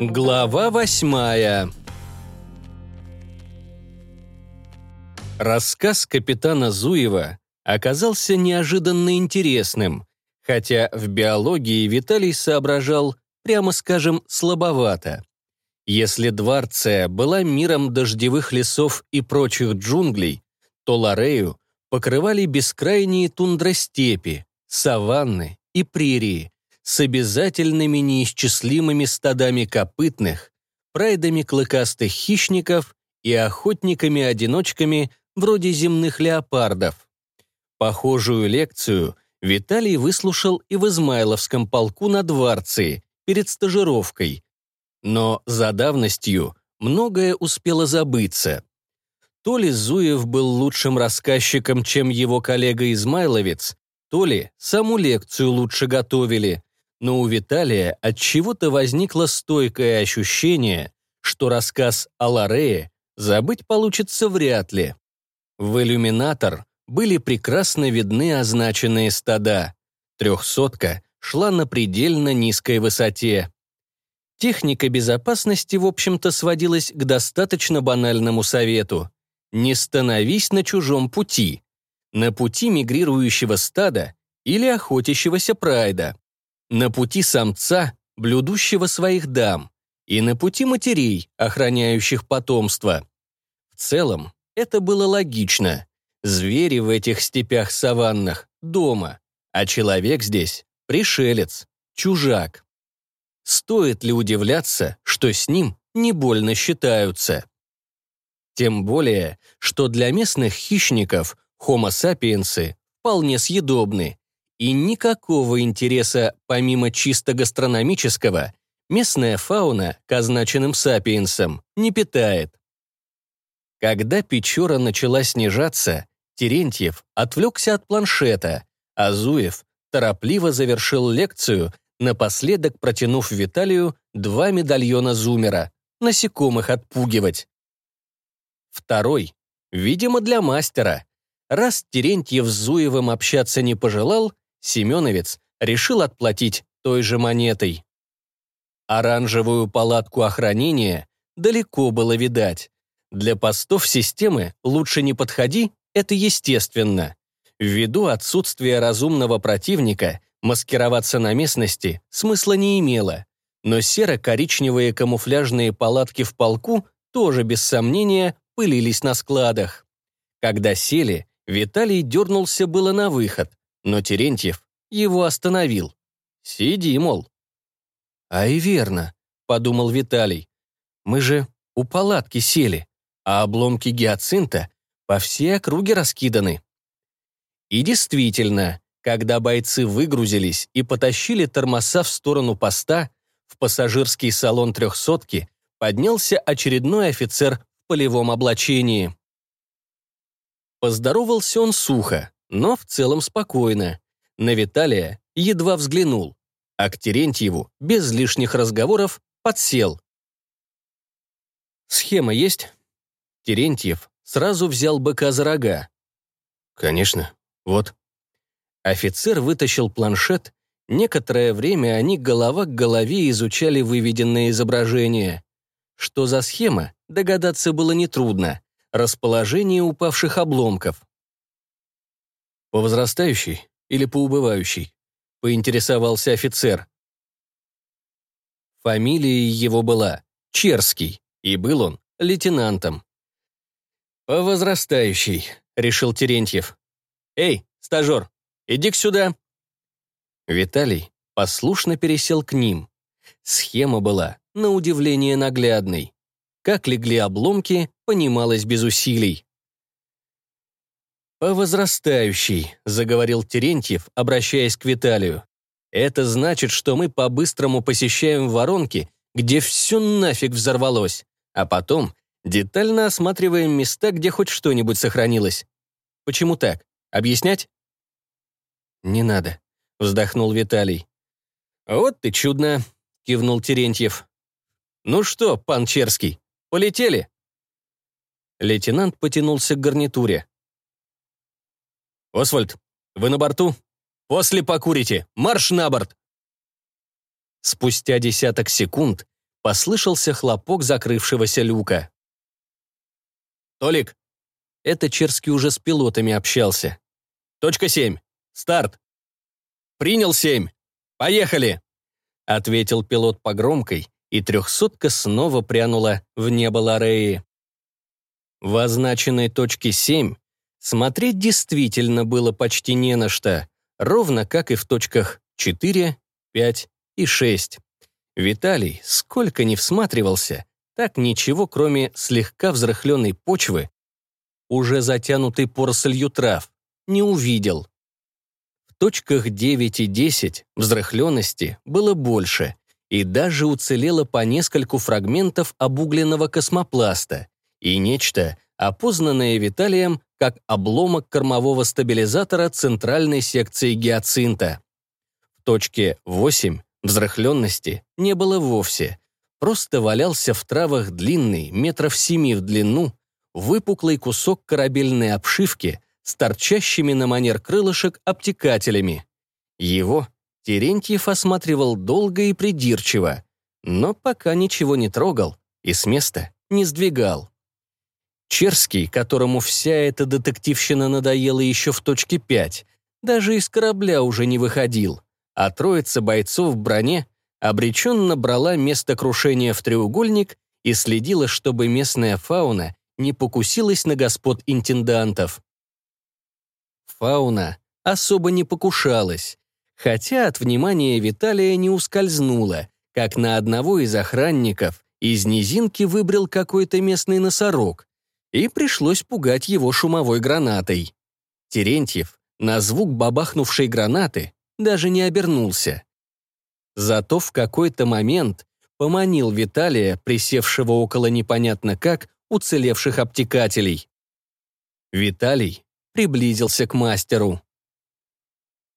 Глава восьмая Рассказ капитана Зуева оказался неожиданно интересным, хотя в биологии Виталий соображал, прямо скажем, слабовато. Если Дварция была миром дождевых лесов и прочих джунглей, то Ларею покрывали бескрайние тундростепи, саванны и прерии с обязательными неисчислимыми стадами копытных, прайдами клыкастых хищников и охотниками-одиночками вроде земных леопардов. Похожую лекцию Виталий выслушал и в Измайловском полку на Дворце перед стажировкой, но за давностью многое успело забыться. То ли Зуев был лучшим рассказчиком, чем его коллега Измайловец, то ли саму лекцию лучше готовили, но у Виталия от чего-то возникло стойкое ощущение, что рассказ о Ларее забыть получится вряд ли. В иллюминатор были прекрасно видны означенные стада. Трехсотка шла на предельно низкой высоте. Техника безопасности, в общем-то, сводилась к достаточно банальному совету. Не становись на чужом пути. На пути мигрирующего стада или охотящегося прайда. На пути самца, блюдущего своих дам. И на пути матерей, охраняющих потомство. В целом, это было логично. Звери в этих степях-саваннах дома, а человек здесь — пришелец, чужак. Стоит ли удивляться, что с ним не больно считаются? Тем более, что для местных хищников homo sapiens вполне съедобны, и никакого интереса, помимо чисто гастрономического, местная фауна к означенным сапиенсам не питает. Когда Печора начала снижаться, Терентьев отвлекся от планшета, а Зуев торопливо завершил лекцию, напоследок протянув Виталию два медальона зумера, насекомых отпугивать. Второй, видимо, для мастера. Раз Терентьев с Зуевым общаться не пожелал, Семеновец решил отплатить той же монетой. Оранжевую палатку охранения далеко было видать. Для постов системы лучше не подходи, это естественно. Ввиду отсутствия разумного противника, Маскироваться на местности смысла не имело, но серо-коричневые камуфляжные палатки в полку тоже, без сомнения, пылились на складах. Когда сели, Виталий дернулся было на выход, но Терентьев его остановил. «Сиди, мол». «А и верно», — подумал Виталий. «Мы же у палатки сели, а обломки гиацинта по всей округе раскиданы». И действительно, когда бойцы выгрузились и потащили тормоза в сторону поста, в пассажирский салон трехсотки поднялся очередной офицер в полевом облачении. Поздоровался он сухо, но в целом спокойно. На Виталия едва взглянул, а к Терентьеву, без лишних разговоров, подсел. «Схема есть?» Терентьев сразу взял быка за рога. «Конечно. Вот». Офицер вытащил планшет. Некоторое время они голова к голове изучали выведенные изображения. Что за схема, догадаться было нетрудно. Расположение упавших обломков. «По возрастающей или по убывающей?» — поинтересовался офицер. Фамилия его была Черский, и был он лейтенантом. «По возрастающей», — решил Терентьев. «Эй, стажер, иди сюда». Виталий послушно пересел к ним. Схема была, на удивление, наглядной. Как легли обломки, понималось без усилий. «По возрастающей», — заговорил Терентьев, обращаясь к Виталию. «Это значит, что мы по-быстрому посещаем воронки, где все нафиг взорвалось, а потом детально осматриваем места, где хоть что-нибудь сохранилось. Почему так? Объяснять?» «Не надо», — вздохнул Виталий. «Вот ты чудно», — кивнул Терентьев. «Ну что, пан Черский, полетели?» Лейтенант потянулся к гарнитуре. «Освальд, вы на борту? После покурите. Марш на борт!» Спустя десяток секунд послышался хлопок закрывшегося люка. «Толик!» Это Черский уже с пилотами общался. «Точка семь. Старт!» «Принял семь. Поехали!» Ответил пилот по громкой, и трехсотка снова прянула в небо Лореи. В означенной точке семь смотреть действительно было почти не на что, ровно как и в точках 4, 5 и 6. Виталий, сколько ни всматривался, так ничего, кроме слегка взрыхленной почвы, уже затянутой порослью трав, не увидел. В точках 9 и 10 взрыхленности было больше, и даже уцелело по нескольку фрагментов обугленного космопласта и нечто, опознанное Виталием как обломок кормового стабилизатора центральной секции гиацинта. В точке 8 Взрыхленности не было вовсе. Просто валялся в травах длинный, метров семи в длину, выпуклый кусок корабельной обшивки с торчащими на манер крылышек обтекателями. Его Терентьев осматривал долго и придирчиво, но пока ничего не трогал и с места не сдвигал. Черский, которому вся эта детективщина надоела еще в точке 5, даже из корабля уже не выходил а троица бойцов в броне обреченно брала место крушения в треугольник и следила, чтобы местная фауна не покусилась на господ интендантов. Фауна особо не покушалась, хотя от внимания Виталия не ускользнула, как на одного из охранников из низинки выбрал какой-то местный носорог, и пришлось пугать его шумовой гранатой. Терентьев на звук бабахнувшей гранаты даже не обернулся. Зато в какой-то момент поманил Виталия, присевшего около непонятно как уцелевших обтекателей. Виталий приблизился к мастеру.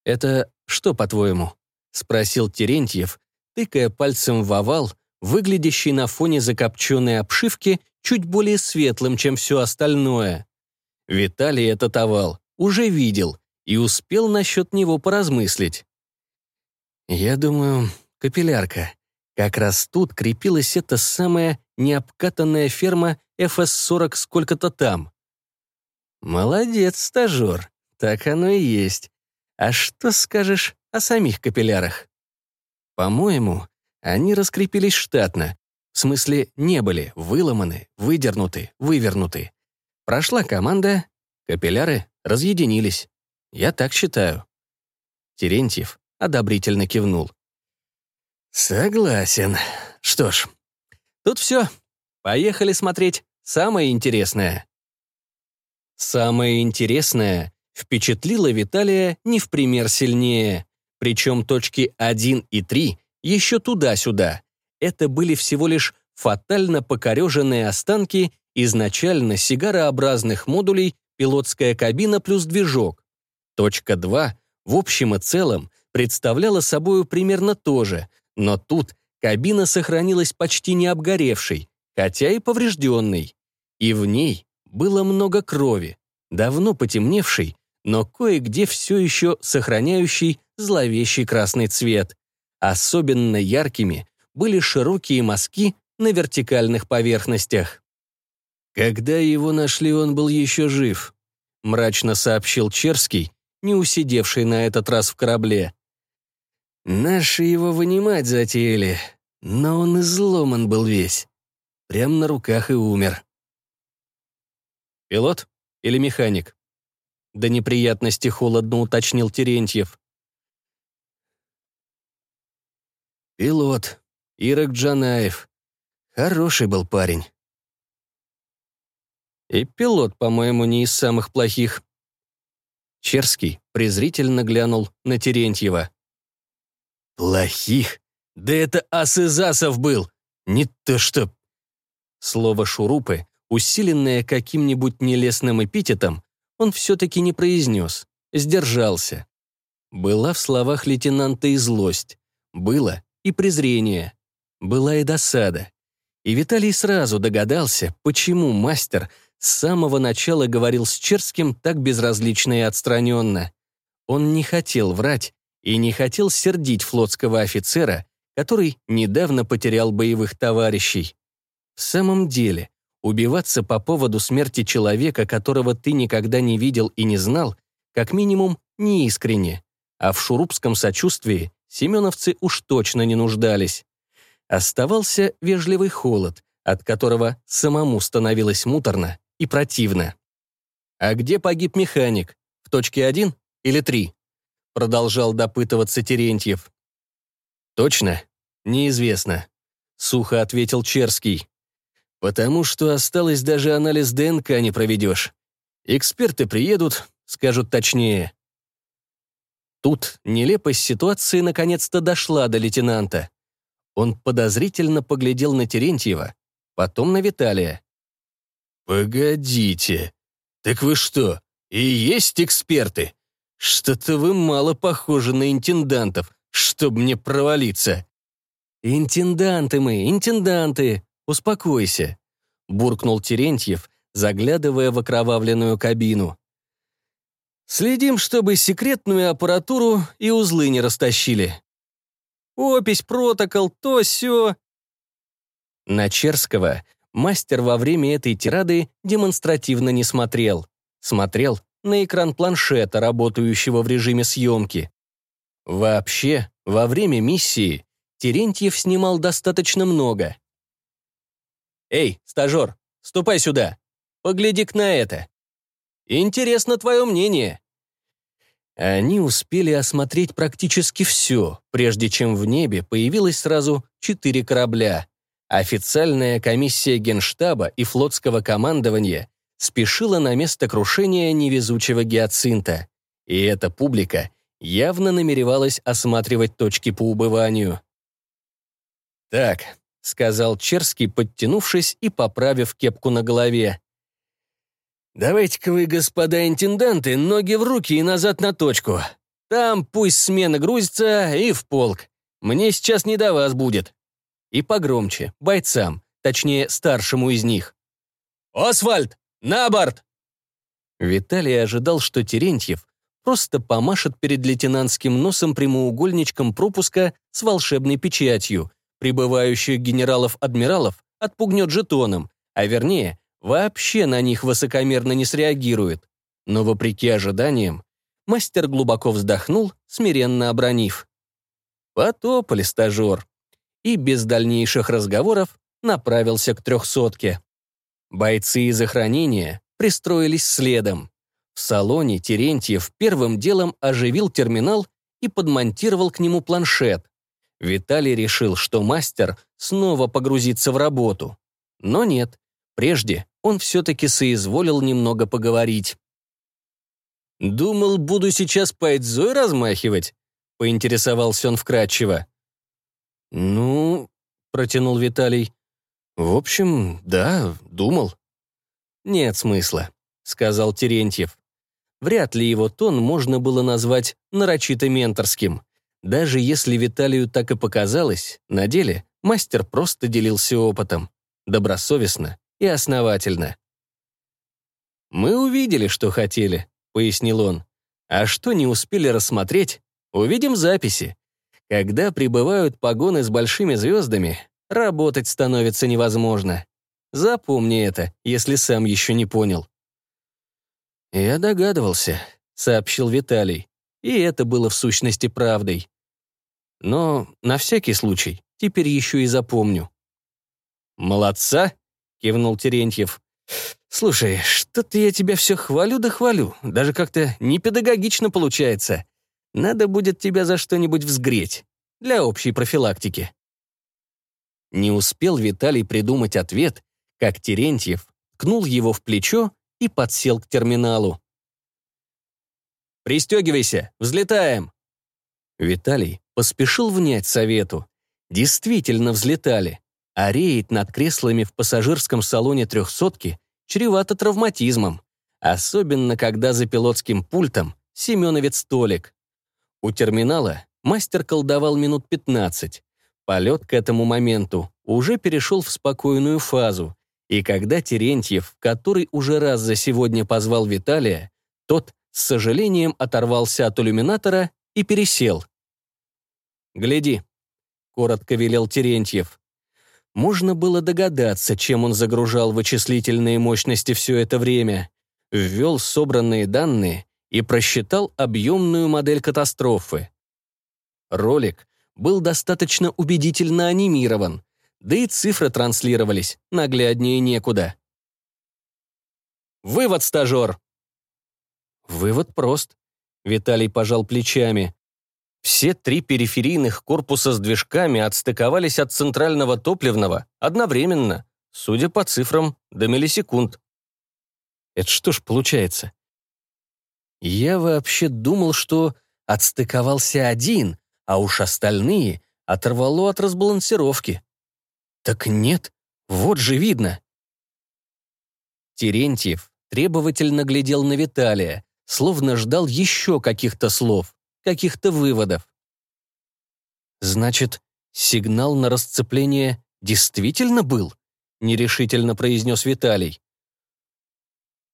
«Это что, по-твоему?» — спросил Терентьев, тыкая пальцем в овал, выглядящий на фоне закопченной обшивки чуть более светлым, чем все остальное. Виталий этот овал уже видел и успел насчет него поразмыслить. «Я думаю, капиллярка. Как раз тут крепилась эта самая необкатанная ферма ФС-40 сколько-то там». «Молодец, стажер. Так оно и есть. А что скажешь о самих капиллярах?» «По-моему, они раскрепились штатно. В смысле, не были выломаны, выдернуты, вывернуты. Прошла команда, капилляры разъединились. Я так считаю». Терентьев одобрительно кивнул. «Согласен. Что ж, тут все. Поехали смотреть самое интересное». Самое интересное впечатлило Виталия не в пример сильнее. Причем точки 1 и 3 еще туда-сюда. Это были всего лишь фатально покореженные останки изначально сигарообразных модулей пилотская кабина плюс движок, Точка 2 в общем и целом представляла собою примерно то же, но тут кабина сохранилась почти не обгоревшей, хотя и поврежденной. И в ней было много крови, давно потемневшей, но кое-где все еще сохраняющий зловещий красный цвет. Особенно яркими были широкие мазки на вертикальных поверхностях. Когда его нашли, он был еще жив, мрачно сообщил Черский, не усидевший на этот раз в корабле. Наши его вынимать затеяли, но он изломан был весь. Прям на руках и умер. «Пилот или механик?» До неприятности холодно уточнил Терентьев. «Пилот. Ирок Джанаев. Хороший был парень». «И пилот, по-моему, не из самых плохих», Черский презрительно глянул на Терентьева. «Плохих? Да это ас был! Не то что...» Слово «шурупы», усиленное каким-нибудь нелестным эпитетом, он все-таки не произнес, сдержался. Была в словах лейтенанта и злость, было и презрение, была и досада. И Виталий сразу догадался, почему мастер с самого начала говорил с Черским так безразлично и отстраненно. Он не хотел врать и не хотел сердить флотского офицера, который недавно потерял боевых товарищей. В самом деле, убиваться по поводу смерти человека, которого ты никогда не видел и не знал, как минимум неискренне, а в шурупском сочувствии семеновцы уж точно не нуждались. Оставался вежливый холод, от которого самому становилось муторно и противно. «А где погиб механик? В точке один или три?» Продолжал допытываться Терентьев. «Точно? Неизвестно», — сухо ответил Черский. «Потому что осталось даже анализ ДНК не проведешь. Эксперты приедут, скажут точнее». Тут нелепость ситуации наконец-то дошла до лейтенанта. Он подозрительно поглядел на Терентьева, потом на Виталия. «Погодите, так вы что, и есть эксперты? Что-то вы мало похожи на интендантов, чтобы мне провалиться». «Интенданты мы, интенданты, успокойся», — буркнул Терентьев, заглядывая в окровавленную кабину. «Следим, чтобы секретную аппаратуру и узлы не растащили. Опись, протокол, то все. На Черского мастер во время этой тирады демонстративно не смотрел. Смотрел на экран планшета, работающего в режиме съемки. Вообще, во время миссии Терентьев снимал достаточно много. «Эй, стажер, ступай сюда. Погляди-ка на это. Интересно твое мнение». Они успели осмотреть практически все, прежде чем в небе появилось сразу четыре корабля. Официальная комиссия Генштаба и флотского командования спешила на место крушения невезучего гиацинта. И эта публика явно намеревалась осматривать точки по убыванию. «Так», — сказал Черский, подтянувшись и поправив кепку на голове. «Давайте-ка вы, господа интенданты, ноги в руки и назад на точку. Там пусть смена грузится и в полк. Мне сейчас не до вас будет». И погромче, бойцам, точнее, старшему из них. «Освальд, на борт!» Виталий ожидал, что Терентьев просто помашет перед лейтенантским носом прямоугольничком пропуска с волшебной печатью, прибывающих генералов-адмиралов отпугнет жетоном, а вернее, вообще на них высокомерно не среагирует. Но вопреки ожиданиям, мастер глубоко вздохнул, смиренно обронив. Потопали, стажер. И без дальнейших разговоров направился к трехсотке. Бойцы из охранения пристроились следом. В салоне Терентьев первым делом оживил терминал и подмонтировал к нему планшет. Виталий решил, что мастер снова погрузится в работу. Но нет, прежде он все-таки соизволил немного поговорить. «Думал, буду сейчас пайдзой размахивать?» — поинтересовался он вкратчиво. «Ну...» — протянул Виталий. «В общем, да, думал». «Нет смысла», — сказал Терентьев. Вряд ли его тон можно было назвать нарочито менторским. Даже если Виталию так и показалось, на деле мастер просто делился опытом. Добросовестно и основательно. «Мы увидели, что хотели», — пояснил он. «А что не успели рассмотреть, увидим записи. Когда прибывают погоны с большими звездами, работать становится невозможно. Запомни это, если сам еще не понял». «Я догадывался», — сообщил Виталий. И это было в сущности правдой. Но на всякий случай теперь еще и запомню. «Молодца!» Кивнул Терентьев. «Слушай, что-то я тебя все хвалю да хвалю, даже как-то непедагогично получается. Надо будет тебя за что-нибудь взгреть, для общей профилактики». Не успел Виталий придумать ответ, как Терентьев ткнул его в плечо и подсел к терминалу. «Пристегивайся, взлетаем!» Виталий поспешил внять совету. Действительно взлетали а реять над креслами в пассажирском салоне трехсотки чревато травматизмом, особенно когда за пилотским пультом Семеновец столик. У терминала мастер колдовал минут 15. Полет к этому моменту уже перешел в спокойную фазу, и когда Терентьев, который уже раз за сегодня позвал Виталия, тот с сожалением оторвался от иллюминатора и пересел. «Гляди», — коротко велел Терентьев. Можно было догадаться, чем он загружал вычислительные мощности все это время. Ввел собранные данные и просчитал объемную модель катастрофы. Ролик был достаточно убедительно анимирован, да и цифры транслировались, нагляднее некуда. «Вывод, стажер!» Вывод прост. Виталий пожал плечами. Все три периферийных корпуса с движками отстыковались от центрального топливного одновременно, судя по цифрам, до миллисекунд. Это что ж получается? Я вообще думал, что отстыковался один, а уж остальные оторвало от разбалансировки. Так нет, вот же видно. Терентьев требовательно глядел на Виталия, словно ждал еще каких-то слов каких-то выводов. «Значит, сигнал на расцепление действительно был?» — нерешительно произнес Виталий.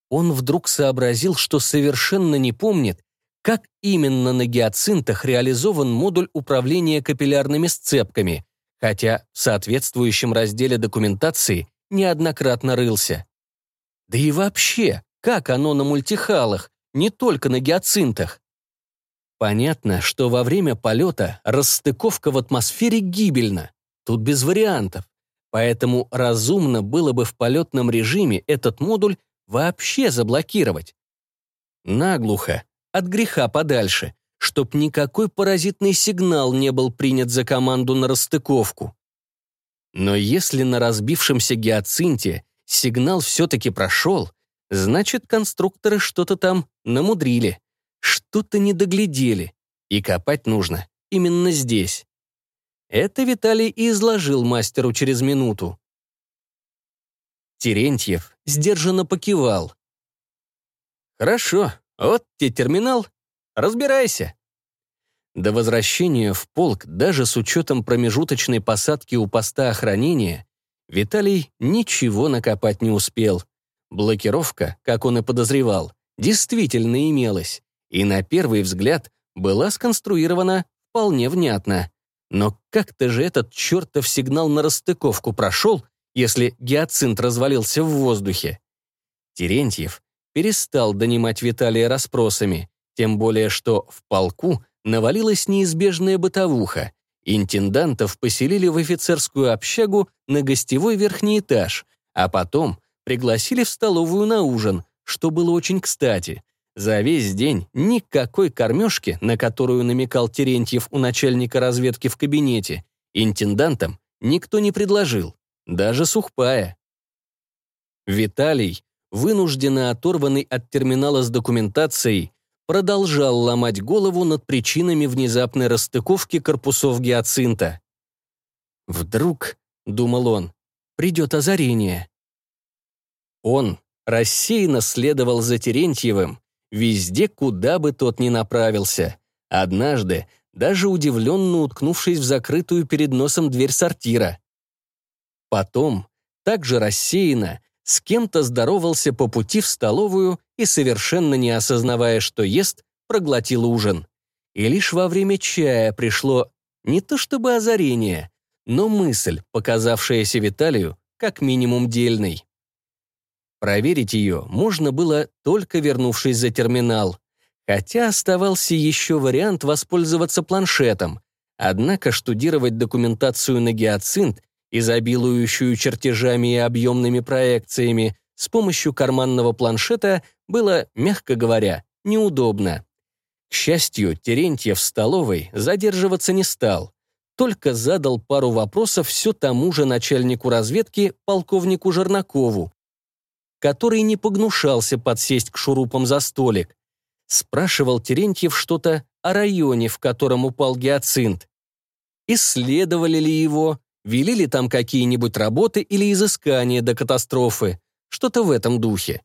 Он вдруг сообразил, что совершенно не помнит, как именно на гиацинтах реализован модуль управления капиллярными сцепками, хотя в соответствующем разделе документации неоднократно рылся. Да и вообще, как оно на мультихалах, не только на гиацинтах? Понятно, что во время полета расстыковка в атмосфере гибельна. Тут без вариантов. Поэтому разумно было бы в полетном режиме этот модуль вообще заблокировать. Наглухо, от греха подальше, чтоб никакой паразитный сигнал не был принят за команду на расстыковку. Но если на разбившемся гиацинте сигнал все-таки прошел, значит, конструкторы что-то там намудрили. Что-то не доглядели, и копать нужно именно здесь. Это Виталий и изложил мастеру через минуту. Терентьев сдержанно покивал. «Хорошо, вот тебе терминал, разбирайся». До возвращения в полк, даже с учетом промежуточной посадки у поста охранения, Виталий ничего накопать не успел. Блокировка, как он и подозревал, действительно имелась и на первый взгляд была сконструирована вполне внятно. Но как-то же этот чертов сигнал на расстыковку прошел, если гиацинт развалился в воздухе. Терентьев перестал донимать Виталия расспросами, тем более что в полку навалилась неизбежная бытовуха. Интендантов поселили в офицерскую общагу на гостевой верхний этаж, а потом пригласили в столовую на ужин, что было очень кстати. За весь день никакой кормежки, на которую намекал Терентьев у начальника разведки в кабинете, интендантам никто не предложил, даже сухпая. Виталий, вынужденно оторванный от терминала с документацией, продолжал ломать голову над причинами внезапной расстыковки корпусов гиацинта. «Вдруг, — думал он, — придет озарение». Он рассеянно следовал за Терентьевым, везде, куда бы тот ни направился. Однажды, даже удивленно уткнувшись в закрытую перед носом дверь сортира. Потом, также рассеянно, с кем-то здоровался по пути в столовую и, совершенно не осознавая, что ест, проглотил ужин. И лишь во время чая пришло не то чтобы озарение, но мысль, показавшаяся Виталию как минимум дельной. Проверить ее можно было, только вернувшись за терминал. Хотя оставался еще вариант воспользоваться планшетом. Однако штудировать документацию на гиацинт, изобилующую чертежами и объемными проекциями, с помощью карманного планшета было, мягко говоря, неудобно. К счастью, Терентьев в столовой задерживаться не стал. Только задал пару вопросов все тому же начальнику разведки, полковнику Жернакову, который не погнушался подсесть к шурупам за столик. Спрашивал Терентьев что-то о районе, в котором упал гиацинт. Исследовали ли его, вели ли там какие-нибудь работы или изыскания до катастрофы, что-то в этом духе.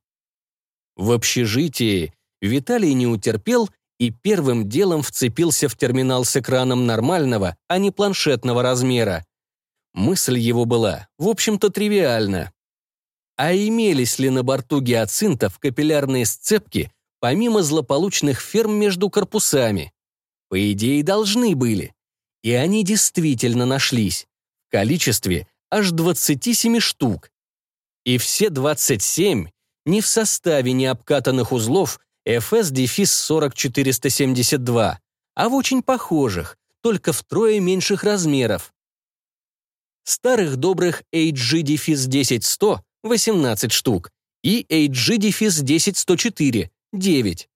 В общежитии Виталий не утерпел и первым делом вцепился в терминал с экраном нормального, а не планшетного размера. Мысль его была, в общем-то, тривиальна. А имелись ли на борту гиацинтов капиллярные сцепки, помимо злополучных ферм между корпусами? По идее, должны были. И они действительно нашлись. В количестве аж 27 штук. И все 27 не в составе необкатанных узлов FS-40472, а в очень похожих, только втрое меньших размеров. Старых добрых HG-10100 – 18 штук и HG-10104 – 9.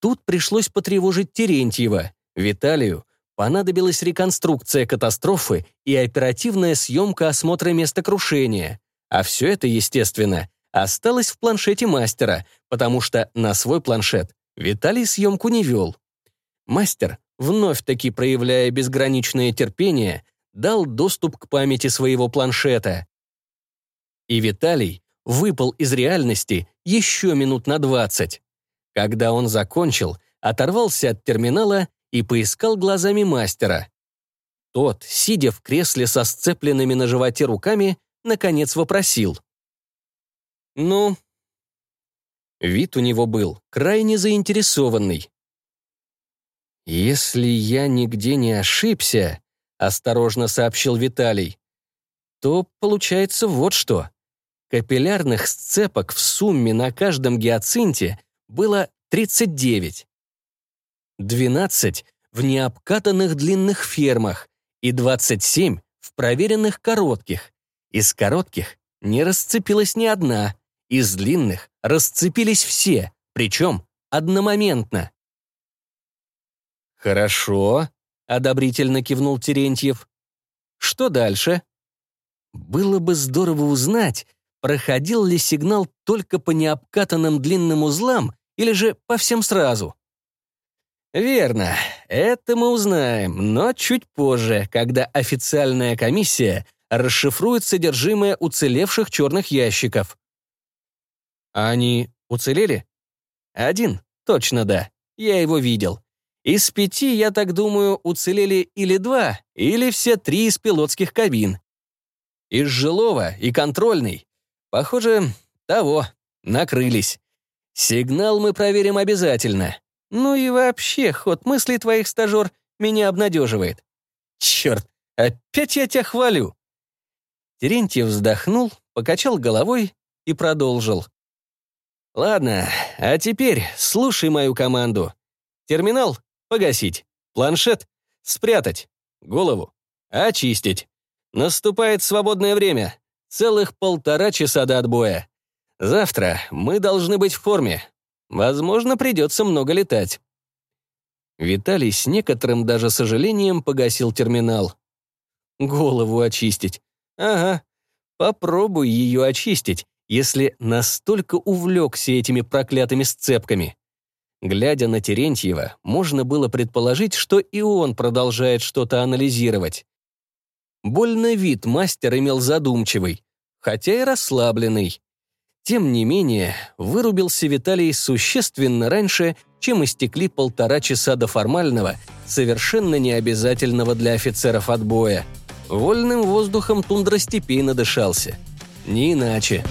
Тут пришлось потревожить Терентьева. Виталию понадобилась реконструкция катастрофы и оперативная съемка осмотра места крушения. А все это, естественно, осталось в планшете мастера, потому что на свой планшет Виталий съемку не вел. Мастер, вновь-таки проявляя безграничное терпение, дал доступ к памяти своего планшета. И Виталий выпал из реальности еще минут на двадцать. Когда он закончил, оторвался от терминала и поискал глазами мастера. Тот, сидя в кресле со сцепленными на животе руками, наконец вопросил. «Ну?» Вид у него был крайне заинтересованный. «Если я нигде не ошибся», — осторожно сообщил Виталий, «то получается вот что. Капиллярных сцепок в сумме на каждом гиацинте было 39. 12 в необкатанных длинных фермах и 27 в проверенных коротких. Из коротких не расцепилась ни одна, из длинных расцепились все, причем одномоментно. «Хорошо», — одобрительно кивнул Терентьев. «Что дальше?» «Было бы здорово узнать, проходил ли сигнал только по необкатанным длинным узлам или же по всем сразу?» «Верно, это мы узнаем, но чуть позже, когда официальная комиссия расшифрует содержимое уцелевших черных ящиков. Они уцелели? Один, точно да. Я его видел. Из пяти, я так думаю, уцелели или два, или все три из пилотских кабин. Из жилого и контрольный. Похоже, того, накрылись. Сигнал мы проверим обязательно. Ну и вообще, ход мыслей твоих, стажер, меня обнадеживает. Черт, опять я тебя хвалю. Терентьев вздохнул, покачал головой и продолжил. «Ладно, а теперь слушай мою команду. Терминал — погасить, планшет — спрятать, голову — очистить. Наступает свободное время, целых полтора часа до отбоя. Завтра мы должны быть в форме. Возможно, придется много летать». Виталий с некоторым даже сожалением погасил терминал. «Голову очистить. Ага, попробуй ее очистить, если настолько увлекся этими проклятыми сцепками. Глядя на Терентьева, можно было предположить, что и он продолжает что-то анализировать. Больно вид мастер имел задумчивый, хотя и расслабленный. Тем не менее, вырубился Виталий существенно раньше, чем истекли полтора часа до формального, совершенно необязательного для офицеров отбоя. Вольным воздухом тундростепей надышался. Не иначе.